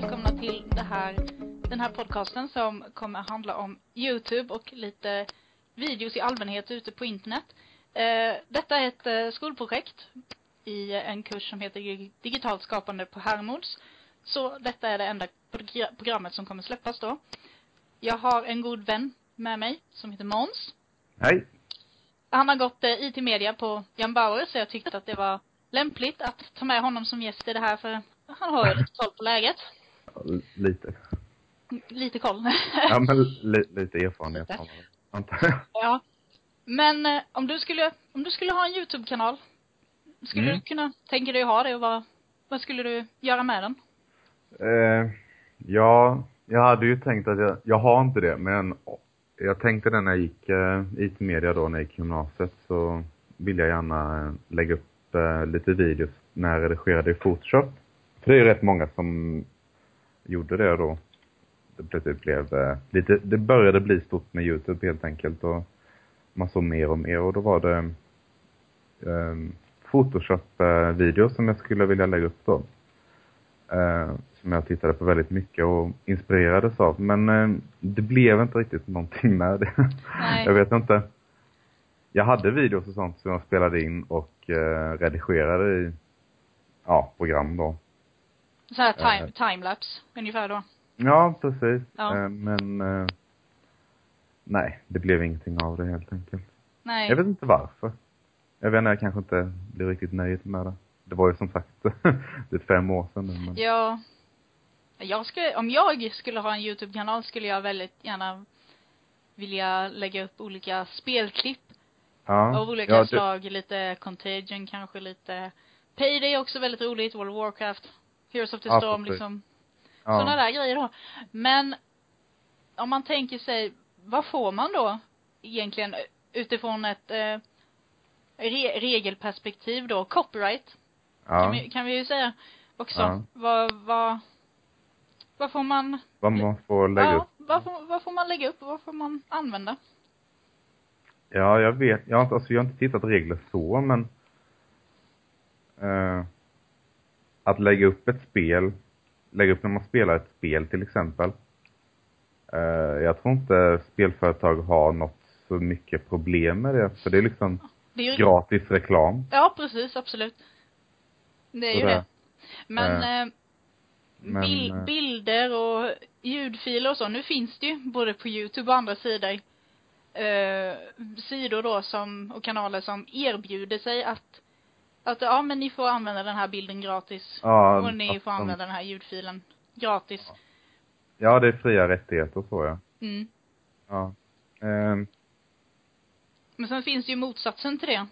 välkomna till det här, den här podcasten som kommer handla om Youtube och lite videos i allmänhet ute på internet. Eh, detta är ett eh, skolprojekt i en kurs som heter digitalt skapande på Hermods. Så detta är det enda programmet som kommer släppas då. Jag har en god vän med mig som heter Måns. Hej. Han har gått eh, IT-media på Jan Bauer så jag tyckte att det var lämpligt att ta med honom som gäst i det här för han har ju lite koll på läget. Lite. Lite koll. ja, men li, lite erfarenhet antar jag. Ja. Men eh, om du skulle, om du skulle ha en YouTube-kanal, skulle mm. du kunna tänka dig att ha det och vad, vad skulle du göra med den? Eh, ja, jag hade ju tänkt att jag, jag har inte det, men jag tänkte det när jag gick eh, IT-media då, när jag gick gymnasiet, så vill jag gärna eh, lägga upp eh, lite videos när jag redigerade i Photoshop. För det är ju rätt många som gjorde det då. Det plötsligt blev eh, lite, det började bli stort med Youtube helt enkelt och man såg mer och mer och då var det eh, Photoshop-videos som jag skulle vilja lägga upp då. Eh, som jag tittade på väldigt mycket och inspirerades av. Men eh, det blev inte riktigt någonting med det. Nej. jag vet inte. Jag hade videos och sånt som jag spelade in och eh, redigerade i ja, program då. Så här time, uh, timelapse, ungefär då? Ja, precis. Ja. Uh, men uh, nej, det blev ingenting av det helt enkelt. Nej. Jag vet inte varför. Jag vet inte, jag kanske inte blev riktigt nöjd med det. Det var ju som sagt, det är fem år sedan nu men... Ja. Jag skulle, om jag skulle ha en YouTube-kanal skulle jag väldigt gärna vilja lägga upp olika spelklipp. Ja. Av olika ja, det... slag, lite Contagion kanske, lite Payday är också väldigt roligt, World of Warcraft, Heroes of the ja, Storm precis. liksom. Ja. Sådana där grejer då. Men om man tänker sig, vad får man då egentligen utifrån ett eh, re regelperspektiv då? Copyright. Ja. Kan, vi, kan vi ju säga också. Ja. Vad, vad, vad får man Vad man får lägga ja, upp. vad får, vad får man lägga upp och vad får man använda? Ja, jag vet. Jag har inte, alltså jag har inte tittat regler så, men eh, att lägga upp ett spel, lägga upp när man spelar ett spel till exempel. Eh, jag tror inte spelföretag har något så mycket problem med det, för det är liksom Det är ju, gratis reklam. Ja, precis, absolut. Det är ju Sådär. det. Men, eh, men, bil, eh, bilder och ljudfiler och så, nu finns det ju både på Youtube och andra sidor sidor då som, och kanaler som erbjuder sig att att ja men ni får använda den här bilden gratis. Ja, och ni får de- använda den här ljudfilen gratis. Ja, det är fria rättigheter så ja. Mm. Ja. Ehm, Men sen finns ju motsatsen till det.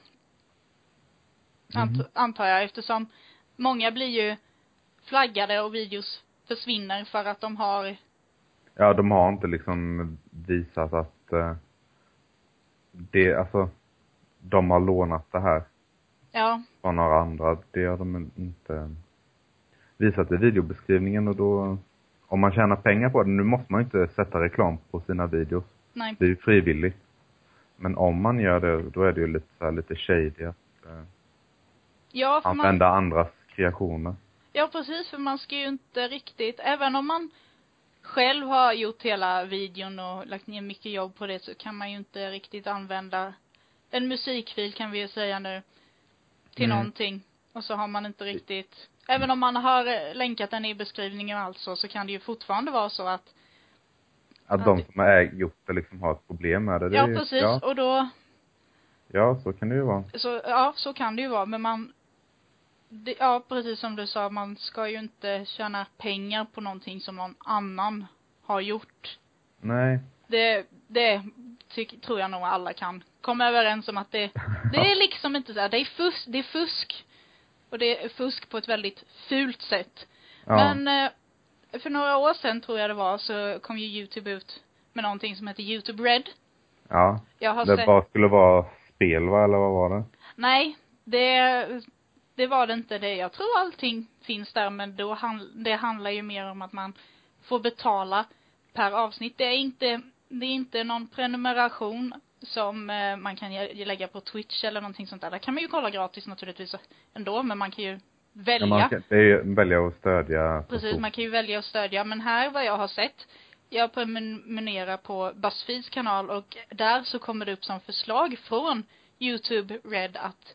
Ant, antar jag eftersom många blir ju flaggade och videos försvinner för att de har ja, de har inte liksom visat att eh, det, alltså, de har lånat det här ja, från några andra. Det har de inte visat i videobeskrivningen och då, om man tjänar pengar på det, nu måste man inte sätta reklam på sina videos. nej. Det är ju frivilligt. Men om man gör det, då är det ju lite så här, lite shady att eh, Ja, för man, använda andras kreationer. ja precis för man ska ju inte riktigt, även om man själv har gjort hela videon och lagt ner mycket jobb på det så kan man ju inte riktigt använda en musikfil kan vi ju säga nu till Mm. någonting. Och så har man inte riktigt, även om man har eh, länkat den i beskrivningen alltså så kan det ju fortfarande vara så att Att de som har gjort det liksom har ett problem med det. det Ja är ju- precis, Ja, och då, ja, så kan det ju vara. så, ja så kan det ju vara men man det, ja precis som du sa, man ska ju inte tjäna pengar på någonting som någon annan har gjort. Nej. Det, det tyck, tror jag nog alla kan komma överens om att det, det är liksom inte så här, det är fusk, det är fusk. Och det är fusk på ett väldigt fult sätt. Ja. Men eh, för några år sedan tror jag det var så kom ju Youtube ut med någonting som heter Youtube Red. ja. Jag har Det sett bara skulle vara spel va, eller vad var det? Nej, det, det var det inte det. Jag tror allting finns där men då handl, det handlar ju mer om att man får betala per avsnitt. Det är inte, det är inte någon prenumeration som eh, man kan lägga på Twitch eller någonting sånt där. Där kan man ju kolla gratis naturligtvis ändå men man kan ju välja. Ja, man kan, det är välja att stödja Precis, man kan ju välja att stödja. Men här vad jag har sett, jag prenumererar på Buzzfeeds kanal och där så kommer det upp som förslag från YouTube Red att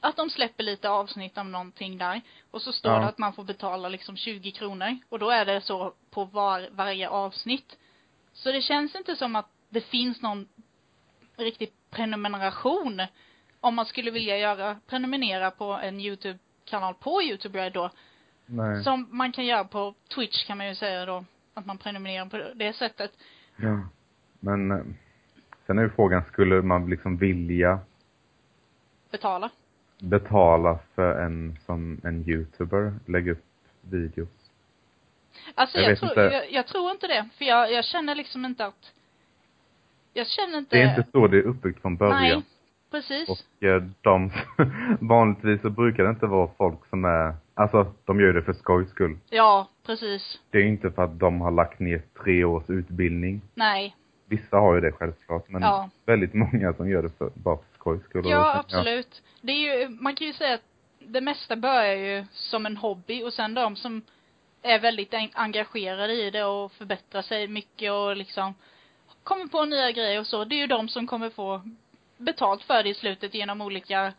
att de släpper lite avsnitt om någonting där. Och så står Ja. det att man får betala liksom 20 kronor. Och då är det så på var, varje avsnitt. Så det känns inte som att det finns någon riktig prenumeration. Om man skulle vilja göra, prenumerera på en YouTube-kanal på YouTube Red då. Nej. Som man kan göra på Twitch kan man ju säga då. Att man prenumererar på det sättet. Ja. Men eh, sen är ju frågan, skulle man liksom vilja Betala. betala för en som en youtuber lägga upp videos? Alltså Jag jag, tror, inte. jag, jag tror inte det. För jag, jag känner liksom inte att jag känner inte Det är inte så det är uppbyggt från början. Nej, precis. Och eh, de, vanligtvis så brukar det inte vara folk som är, alltså de gör det för skojs skull. Ja, precis. Det är inte för att de har lagt ner tre års utbildning. Nej. Vissa har ju det självklart, men Ja. väldigt många som gör det för, bara för skojs skull. Ja, absolut. Det är ju, man kan ju säga att det mesta börjar ju som en hobby och sen de som är väldigt en- engagerade i det och förbättrar sig mycket och liksom kommer på nya grejer och så. Det är ju de som kommer få betalt för det i slutet genom olika,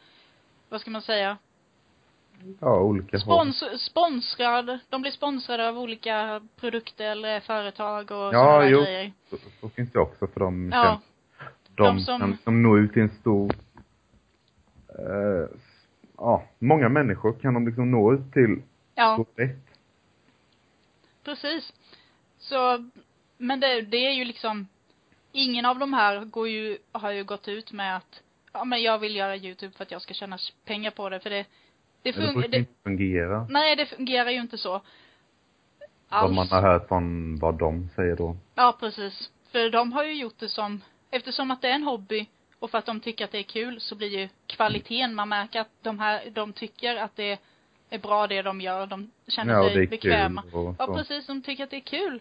vad ska man säga, Ja, olika spons, sponsrad, de blir sponsrade av olika produkter eller företag och Ja, jo. grejer. Så, så finns det också för de Ja, känns, de, de som- som, som når ut till en stor, eh, ja, många människor kan de liksom nå ut till ja. så lätt. Precis. Så, men det, det är ju liksom, ingen av de här går ju, har ju gått ut med att, ja men jag vill göra YouTube för att jag ska tjäna pengar på det, för det, det Men det det, inte fungera. nej det fungerar ju inte så. Vad Alls. man har hört från vad de säger då. Ja, precis. För de har ju gjort det som, eftersom att det är en hobby och för att de tycker att det är kul så blir ju kvaliteten, man märker att de här, de tycker att det är bra det de gör, de känner Ja, sig bekväma. och Ja, precis. De tycker att det är kul.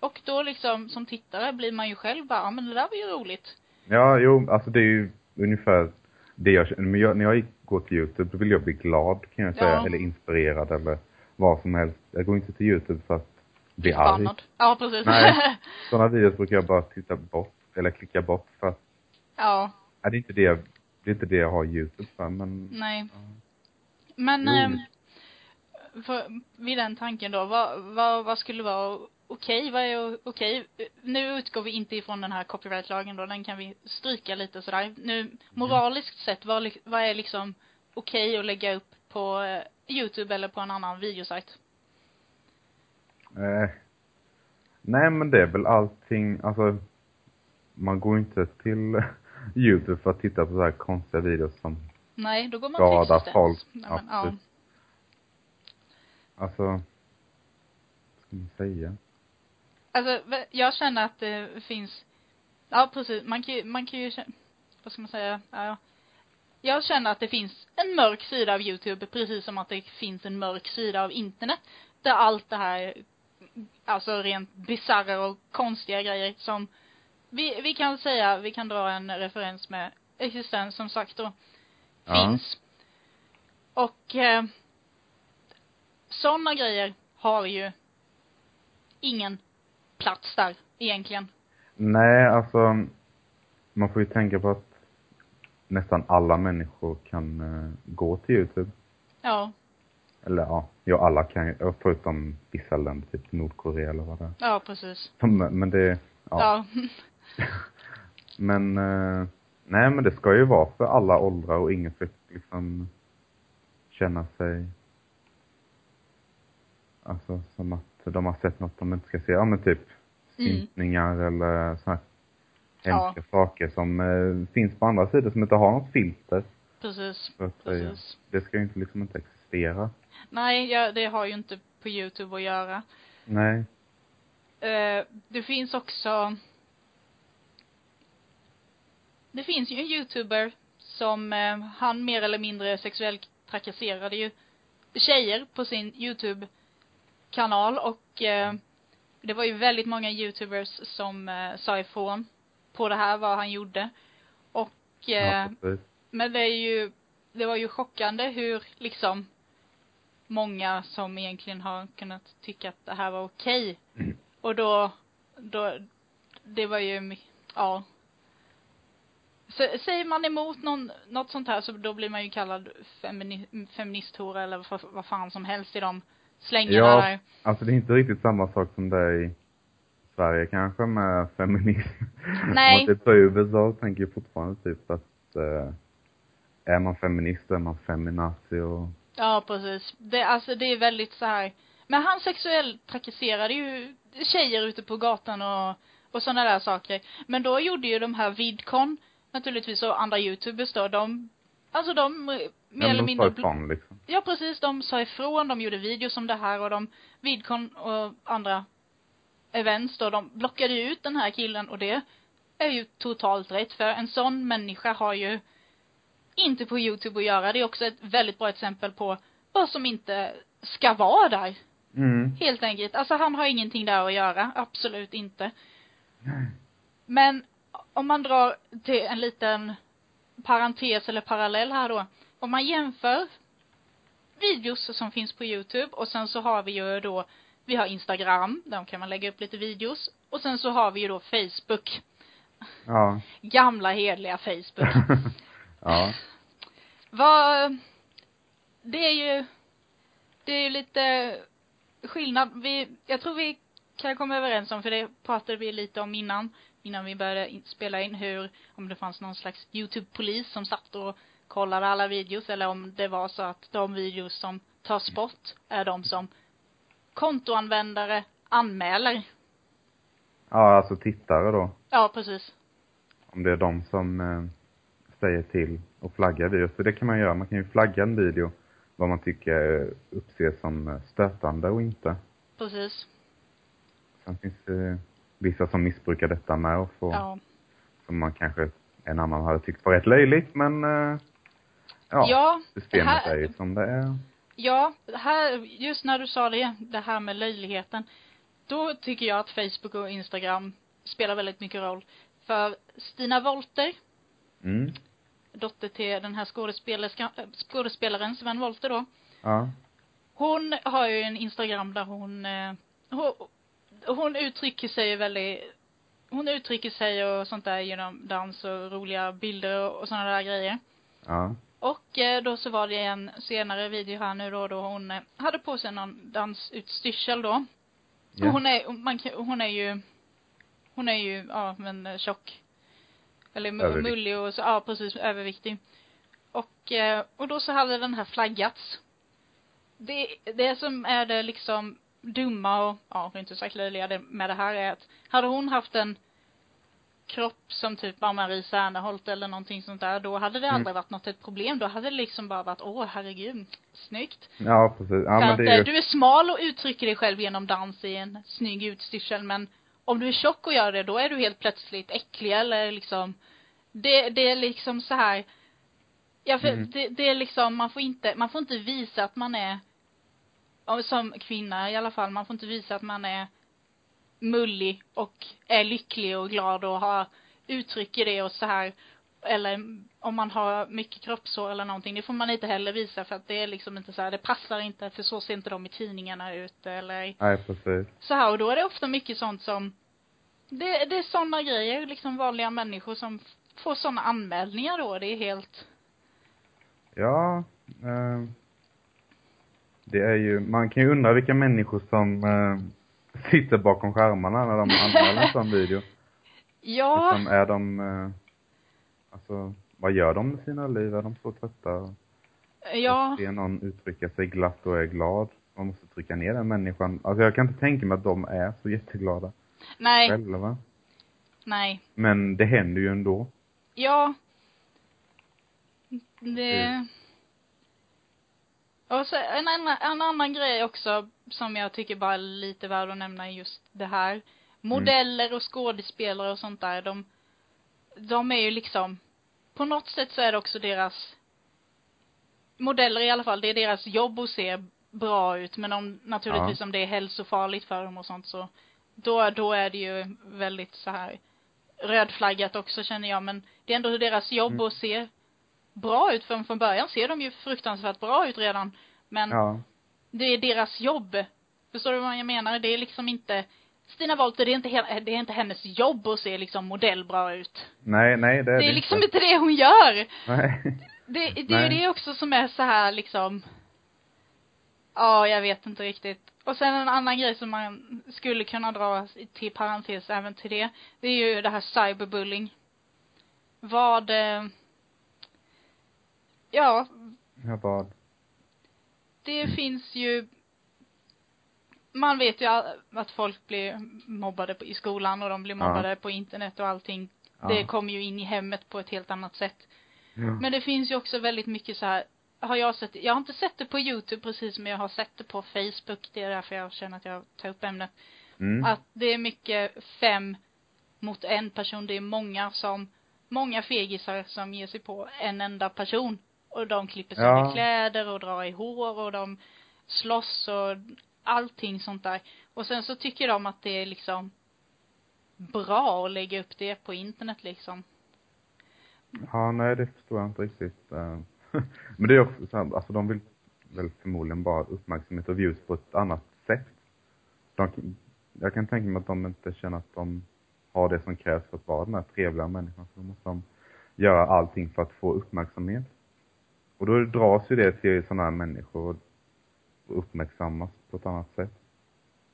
Och då liksom, som tittare blir man ju själv bara, ja men det där var ju roligt. Ja, jo, alltså det är ju ungefär det jag känner. Men jag, när jag går till YouTube, då vill jag bli glad kan jag säga. Ja. Eller inspirerad eller vad som helst. Jag går inte till YouTube för att bli arg. Ja, precis. Nej. Sådana videos brukar jag bara titta bort, eller klicka bort för att, ja, ja, det är inte det jag, det är inte det jag har YouTube för, men nej. Men, Jo. För, vid den tanken då, vad, vad, vad skulle vara okej? Vad är okej? Nu utgår vi inte ifrån den här copyrightlagen då, den kan vi stryka lite sådär. Nu, moraliskt sett, vad, vad är liksom okej att lägga upp på eh, YouTube eller på en annan videosajt? Eh, nej men det är väl allting, alltså man går inte till Youtube för att titta på så här konstiga videos som, Nej, då går man till folk. Nej, men, ja. Alltså, vad ska man säga? Alltså, jag känner att det finns, ja precis, man kan ju, man kan ju vad ska man säga, ja, ja. Jag känner att det finns en mörk sida av YouTube, precis som att det finns en mörk sida av internet. Där allt det här, alltså rent bisarra och konstiga grejer som, vi, vi kan säga, vi kan dra en referens med existens som sagt då, Ja. finns. Och eh, sådana grejer har ju ingen plats där egentligen. Nej, alltså, man får ju tänka på att nästan alla människor kan eh, gå till Youtube. Ja, Eller ja, ja alla kan ju, förutom vissa länder, typ Nordkorea eller vad det är. ja precis. Men, men det, ja. Ja. Men, eh, nej men det ska ju vara för alla åldrar och ingen ska liksom känna sig, alltså som att de har sett något de inte ska se. Ja men typ Mm. stympningar eller så här Ja. hemska saker som eh, finns på andra sidor som inte har något filter. Precis. Att säga. Precis. Det ska ju inte liksom inte existera. Nej, ja, det har ju inte på Youtube att göra. Nej. Eh, det finns också Det finns ju en youtuber som eh, han mer eller mindre sexuellt trakasserade ju tjejer på sin Youtube-kanal och eh, det var ju väldigt många youtubers som eh, sa ifrån på det här vad han gjorde. Och eh, Ja, men det är ju, det var ju chockande hur liksom många som egentligen har kunnat tycka att det här var okej. Och då, då, det var ju, ja. Så, säger man emot någon, något sånt här så då blir man ju kallad femini, feministhora eller vad, vad fan som helst i de slängarna Ja. där. Alltså det är inte riktigt samma sak som det är i Sverige kanske med feminism. Nej. Om man typ tar USA tänker jag fortfarande typ att eh, är man feminist är man feminazi och Ja, precis. Det, alltså det är väldigt så här. Men han sexuellt trakasserade ju tjejer ute på gatan och, och sådana där saker. Men då gjorde ju de här Vidcon, naturligtvis och andra youtubers då, de, alltså de eh, mer ja, eller de mindre sa ifrån liksom. Ja precis, de sa ifrån, de gjorde videos om det här och de, Vidcon och andra events då, de blockade ju ut den här killen och det är ju totalt rätt för en sån människa har ju inte på youtube att göra. Det är också ett väldigt bra exempel på vad som inte ska vara där. Mm. Helt enkelt. Alltså han har ingenting där att göra, absolut inte. Men om man drar till en liten parentes eller parallell här då. Om man jämför videos som finns på Youtube och sen så har vi ju då, vi har Instagram, där kan man lägga upp lite videos. Och sen så har vi ju då Facebook. Ja. Gamla hedliga Facebook. ja. Vad, det är ju, det är ju lite skillnad. Vi, jag tror vi kan komma överens om, för det pratade vi lite om innan, innan vi började in, spela in hur, om det fanns någon slags YouTube-polis som satt och kollade alla videos eller om det var så att de videos som tas bort är de som kontoanvändare anmäler. ja, alltså tittare då. Ja, precis. Om det är de som eh, säger till och flaggar videos. För det kan man göra. Man kan ju flagga en video vad man tycker eh, uppses som eh, stötande och inte. Precis. Sen finns det vissa som missbrukar detta med och får, Ja. som man kanske en annan hade tyckt var rätt löjligt men eh, ja, Ja, systemet här- är ju som det är. Ja, här, just när du sa det, det här med löjligheten. Då tycker jag att Facebook och Instagram spelar väldigt mycket roll. För Stina Wolter, Mm. dotter till den här skådespelaren Sven Wolter då. Ja. Hon har ju en Instagram där hon, eh, hon, hon uttrycker sig väldigt, hon uttrycker sig och sånt där genom dans och roliga bilder och, och sådana där grejer. Ja. Och eh, då så var det en senare video här nu då, då hon eh, hade på sig någon dansutstyrsel då. Ja. Och hon är, man, hon är ju, hon är ju, ja men eh, tjock. Eller Överviktig. mullig och så, ja precis, överviktig. Och, och då så hade den här flaggats. Det, det som är det liksom dumma och, ja inte sagt löjliga med det här är att, hade hon haft en kropp som typ Ann-Marie Serneholt eller någonting sånt där, då hade det Mm. aldrig varit något ett problem. Då hade det liksom bara varit, åh herregud, snyggt. Ja, precis. Ja, För men att det är eh, ju, du är smal och uttrycker dig själv genom dans i en snygg utstyrsel, men om du är tjock och gör det, då är du helt plötsligt äcklig eller liksom, det, det är liksom så här, ja för Mm. det, det är liksom, man får inte, man får inte visa att man är, som kvinna i alla fall, man får inte visa att man är mullig och är lycklig och glad och har, uttrycker det och så här. Eller om man har mycket kroppshår eller någonting, det får man inte heller visa för att det är liksom inte så här, det passar inte för så ser inte de i tidningarna ut eller nej precis. så här och då är det ofta mycket sånt som det, det är sådana grejer, liksom vanliga människor som får sådana anmälningar då, det är helt Ja, eh, det är ju, man kan ju undra vilka människor som eh, sitter bakom skärmarna när de anmäler en sån video. Ja, Liksom, är de, eh, alltså, vad gör de med sina liv? Är de så trötta? ja, Att se någon uttrycka sig glatt och är glad. Man måste trycka ner den människan. Alltså jag kan inte tänka mig att de är så jätteglada nej, själva. nej, Men det händer ju ändå. ja. Det. Och så en annan, en annan grej också som jag tycker bara är lite värd att nämna i just det här. Modeller och skådespelare och sånt där, de, de är ju liksom, på något sätt så är det också deras, modeller i alla fall, det är deras jobb att se bra ut, men om, naturligtvis Ja. om det är hälsofarligt för dem och sånt så, då, då är det ju väldigt så här rödflaggat också känner jag, men det är ändå deras jobb Mm. att se bra ut, för från början ser de ju fruktansvärt bra ut redan, men Ja. det är deras jobb. Förstår du vad jag menar? Det är liksom inte Stina Wollter, det är inte, det är inte hennes jobb att se liksom modellbra ut. Nej, nej, det är Det är liksom inte. det hon gör. Nej. Det, det är ju Nej. det också som är så här liksom Ja, jag vet inte riktigt. Och sen en annan grej som man skulle kunna dra till parentes även till det, det är ju det här cyberbullying. Vad, ja, Jag bara, det finns ju man vet ju att folk blir mobbade i skolan och de blir Ja. mobbade på internet och allting. ja. Det kommer ju in i hemmet på ett helt annat sätt. Ja. Men det finns ju också väldigt mycket så här har jag sett, jag har inte sett det på youtube precis men jag har sett det på facebook, det är därför jag känner att jag tar upp ämnet. Mm. Att det är mycket fem mot en person, det är många som, många fegisar som ger sig på en enda person. Och de klipper sönder Ja. kläder och drar i hår och de slåss och allting sånt där. Och sen så tycker de att det är liksom bra att lägga upp det på internet liksom. Ja, nej, det förstår jag inte riktigt. eh. Men det är också så här, alltså de vill väl förmodligen bara uppmärksamhet och views på ett annat sätt. De, jag kan tänka mig att de inte känner att de har det som krävs för att vara den här trevliga människan. Så då måste de göra allting för att få uppmärksamhet. Och då dras ju det till sådana här människor och uppmärksammas på ett annat sätt.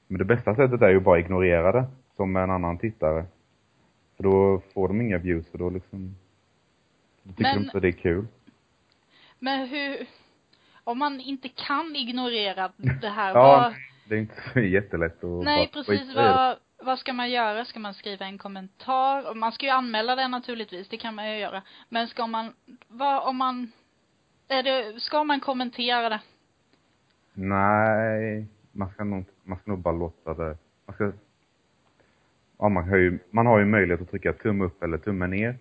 Men det bästa sättet är ju bara att ignorera det, som en annan tittare. För då får de inga views och då liksom då tycker Men- de inte det är kul. Men hur, om man inte kan ignorera det här, Ja, vad, det är inte så jättelätt att nej bara precis, vad, vad ska man göra? Ska man skriva en kommentar? Man ska ju anmäla det naturligtvis, det kan man ju göra. Men ska man, vad, om man, är det, ska man kommentera det? Nej, man ska nog, man ska nog bara låta det, man ska, ja man har ju, man har ju möjlighet att trycka tumme upp eller tumme ner.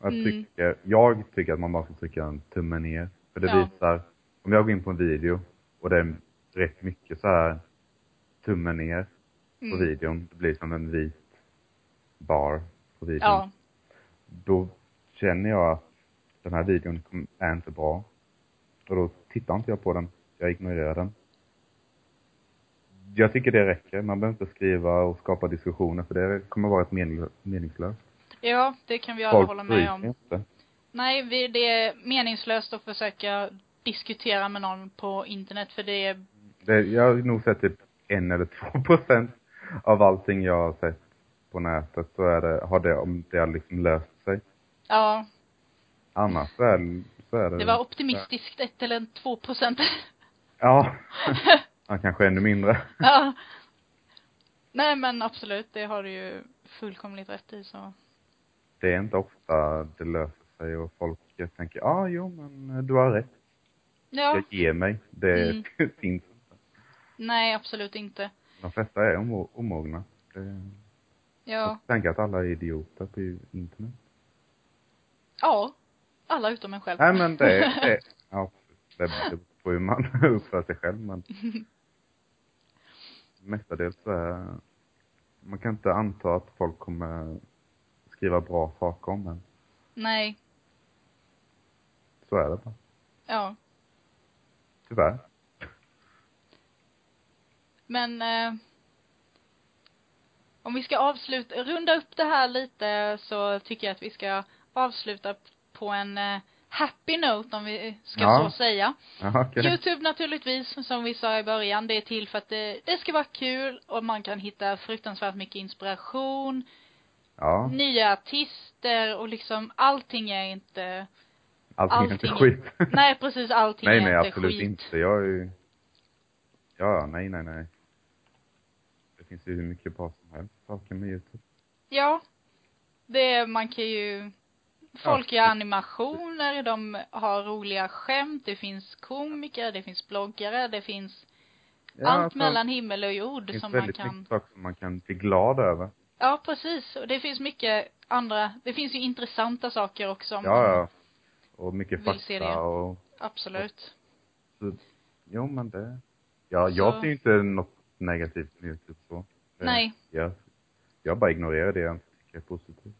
Jag Mm. tycker, jag tycker att man bara ska trycka en tumme ner. För det Ja. visar, om jag går in på en video och det är rätt mycket så här tumme ner på Mm. videon, det blir som en vit bar på videon. Ja, Då känner jag att den här videon är inte bra. Och då tittar inte jag på den. Jag ignorerar den. Jag tycker det räcker. Man behöver inte skriva och skapa diskussioner för det kommer vara ett mening, meningslöst. ja, det kan vi alla Folk hålla med om. inte. Nej, vi, det är meningslöst att försöka diskutera med någon på internet för det är, Det, jag har nog sett typ en eller två procent av allting jag har sett på nätet så är det, har det, om det har liksom löst sig. ja, Annars är, så är det... det var optimistiskt, ett eller två procent. Ja. ja. Kanske ännu mindre. Ja. Nej men absolut, det har du ju fullkomligt rätt i så. det är inte ofta det löser sig och folk tänker, ja ah, jo men du har rätt, Ja, jag ger mig. Det Mm. finns inte. nej absolut inte. De flesta är omo- omogna. Det, Ja, Jag tänker att alla är idioter på internet. ja. Alla utom en själv. Nej men det, det ja, det, på hur man uppför sig själv men mestadels så är, man kan inte anta att folk kommer skriva bra saker om en. nej, Så är det bara. ja. Tyvärr. Men eh, om vi ska avsluta, runda upp det här lite så tycker jag att vi ska avsluta på en eh, happy note om vi ska Ja. så säga. Okej. Youtube naturligtvis, som vi sa i början, det är till för att det, det ska vara kul och man kan hitta fruktansvärt mycket inspiration, Ja, nya artister och liksom allting är inte, allting är inte allting- skit. nej precis allting nej, är nej, inte absolut skit. inte. Jag är ju, ja, nej, nej, nej. Det finns ju hur mycket bra som helst saker med Youtube. Ja. Det, man kan ju, folk gör animationer, de har roliga skämt, det finns komiker, det finns bloggare, det finns Ja, allt alltså, mellan himmel och Det jord finns som man väldigt kan mycket saker som man kan bli glad över. Ja, precis. Och det finns mycket andra, det finns ju intressanta saker också. om Ja, ja. Och mycket fakta det. och, Absolut. så, jo men det, ja, jag Så- ser ju inte något negativt med Youtube så. Det, Nej. Jag, jag bara ignorerar det jag tycker är positivt.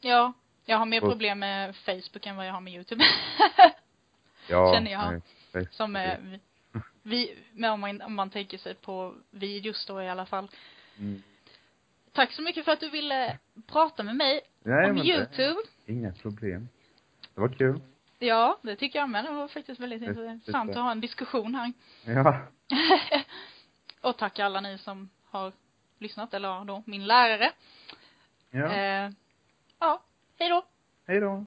Ja. Jag har mer Och- problem med Facebook än vad jag har med YouTube. Ja, Känner jag. nej, Som är- är, vi, men om man, om man tänker sig på videos då i alla fall. Mm. Tack så mycket för att du ville prata med mig Nej, om Youtube. Det, inga problem. Det var kul. Ja, det tycker jag med. Det var faktiskt väldigt Det- det intressant tror att ha en diskussion här. Ja. och tack alla ni som har lyssnat, eller då min lärare. Ja. Eh, ja, hej då. Hej då.